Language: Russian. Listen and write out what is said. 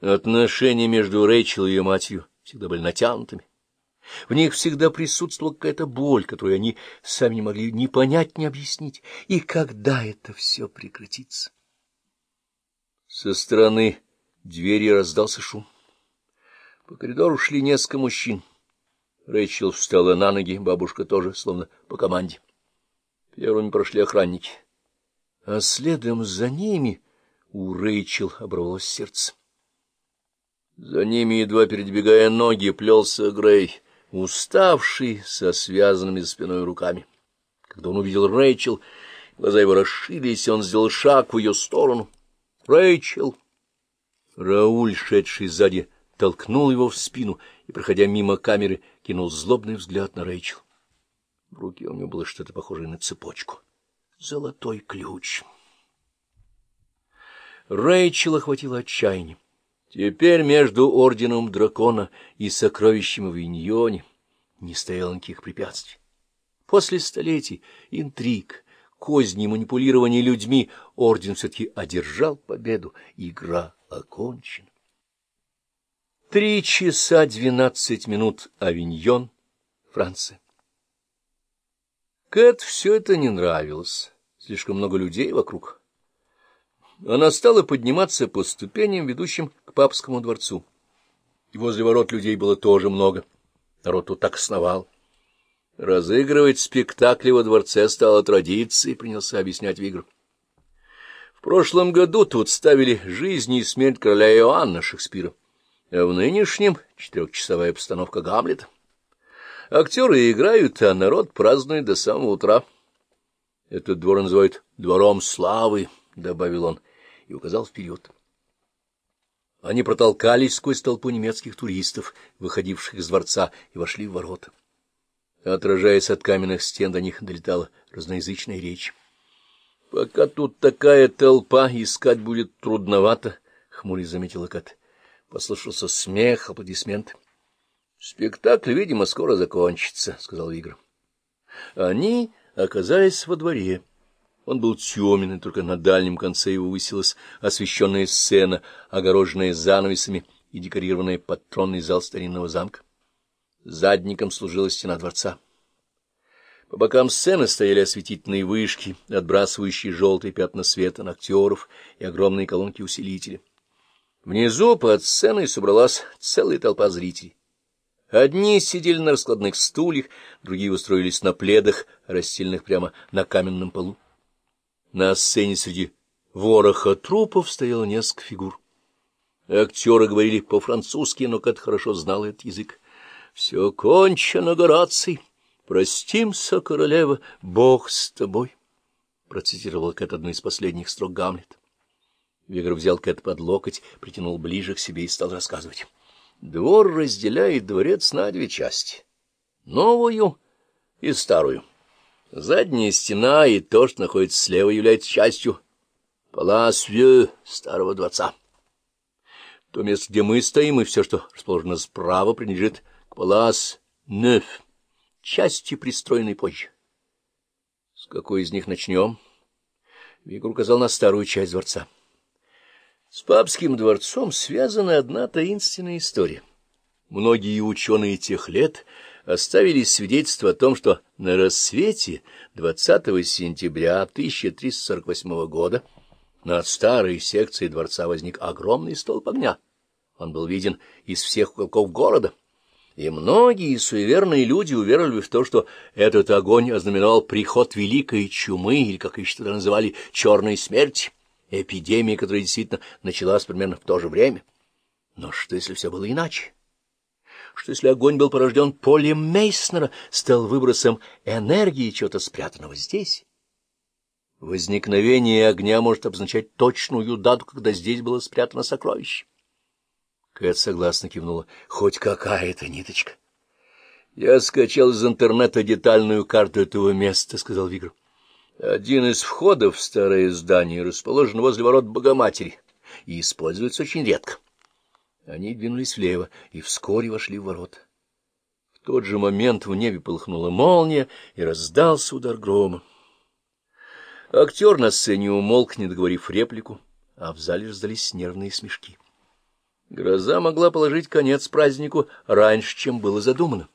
Отношения между Рэйчел и ее матерью всегда были натянутыми. В них всегда присутствовала какая-то боль, которую они сами не могли ни понять, ни объяснить. И когда это все прекратится? Со стороны двери раздался шум. По коридору шли несколько мужчин. Рэйчел встала на ноги, бабушка тоже, словно по команде. Первыми прошли охранники. А следом за ними у Рэйчел оборвалось сердце. За ними, едва передвигая ноги, плелся Грей, уставший, со связанными за спиной руками. Когда он увидел Рэйчел, глаза его расширились, и он сделал шаг в ее сторону. «Рэйчел!» Рауль, шедший сзади, толкнул его в спину и, проходя мимо камеры, кинул злобный взгляд на Рэйчел. В руке у него было что-то похожее на цепочку. Золотой ключ. Рэйчел охватило отчаяние. Теперь между орденом дракона и сокровищем в Иньоне не стояло никаких препятствий. После столетий интриг, козни манипулирования людьми орден все-таки одержал победу, игра окончена. Три часа двенадцать минут. Авиньон, Франция. Кэт все это не нравилось. Слишком много людей вокруг. Она стала подниматься по ступеням, ведущим к папскому дворцу. И возле ворот людей было тоже много. Народ тут так сновал. Разыгрывать спектакли во дворце стало традицией, принялся объяснять Вигр. В прошлом году тут ставили «Жизнь и смерть короля Иоанна» Шекспира а в нынешнем четырехчасовая постановка Гамлета. Актеры играют, а народ празднует до самого утра. Этот двор называют «двором славы», — добавил он и указал вперед. Они протолкались сквозь толпу немецких туристов, выходивших из дворца, и вошли в ворота. Отражаясь от каменных стен, до них долетала разноязычная речь. — Пока тут такая толпа, искать будет трудновато, — хмурясь заметила Кат. Послышался смех, аплодисменты. — Спектакль, видимо, скоро закончится, — сказал Игорь. Они оказались во дворе. Он был темен, и только на дальнем конце его высилась освещенная сцена, огороженная занавесами и декорированная под тронный зал старинного замка. Задником служила стена дворца. По бокам сцены стояли осветительные вышки, отбрасывающие желтые пятна света на актеров и огромные колонки усилителя. Внизу под сценой собралась целая толпа зрителей. Одни сидели на раскладных стульях, другие устроились на пледах, расстеленных прямо на каменном полу. На сцене среди вороха трупов стояло несколько фигур. Актеры говорили по-французски, но Кат хорошо знал этот язык. — Все кончено, Гораций. Простимся, королева, Бог с тобой. Процитировал Кат одну из последних строк Гамлета. Вигр взял Кэт под локоть, притянул ближе к себе и стал рассказывать. Двор разделяет дворец на две части. Новую и старую. Задняя стена и то, что находится слева, является частью палас-вью старого дворца. То место, где мы стоим, и все, что расположено справа, принадлежит к палас-неф, части, пристроенной позже. С какой из них начнем? Вигр указал на старую часть дворца. С папским дворцом связана одна таинственная история. Многие ученые тех лет оставили свидетельство о том, что на рассвете 20 сентября 1348 года над старой секцией дворца возник огромный столб огня. Он был виден из всех уголков города. И многие суеверные люди уверовали в то, что этот огонь ознаменовал приход великой чумы, или, как еще тогда называли, черной смерти эпидемии, которая действительно началась примерно в то же время. Но что, если все было иначе? Что, если огонь был порожден полем Мейснера, стал выбросом энергии чего-то спрятанного здесь? Возникновение огня может обозначать точную дату, когда здесь было спрятано сокровище. Кэт согласно кивнула. Хоть какая-то ниточка. — Я скачал из интернета детальную карту этого места, — сказал Вигр. Один из входов в старое здание расположен возле ворот Богоматери и используется очень редко. Они двинулись влево и вскоре вошли в ворота. В тот же момент в небе полыхнула молния и раздался удар грома. Актер на сцене умолк, не договорив реплику, а в зале раздались нервные смешки. Гроза могла положить конец празднику раньше, чем было задумано.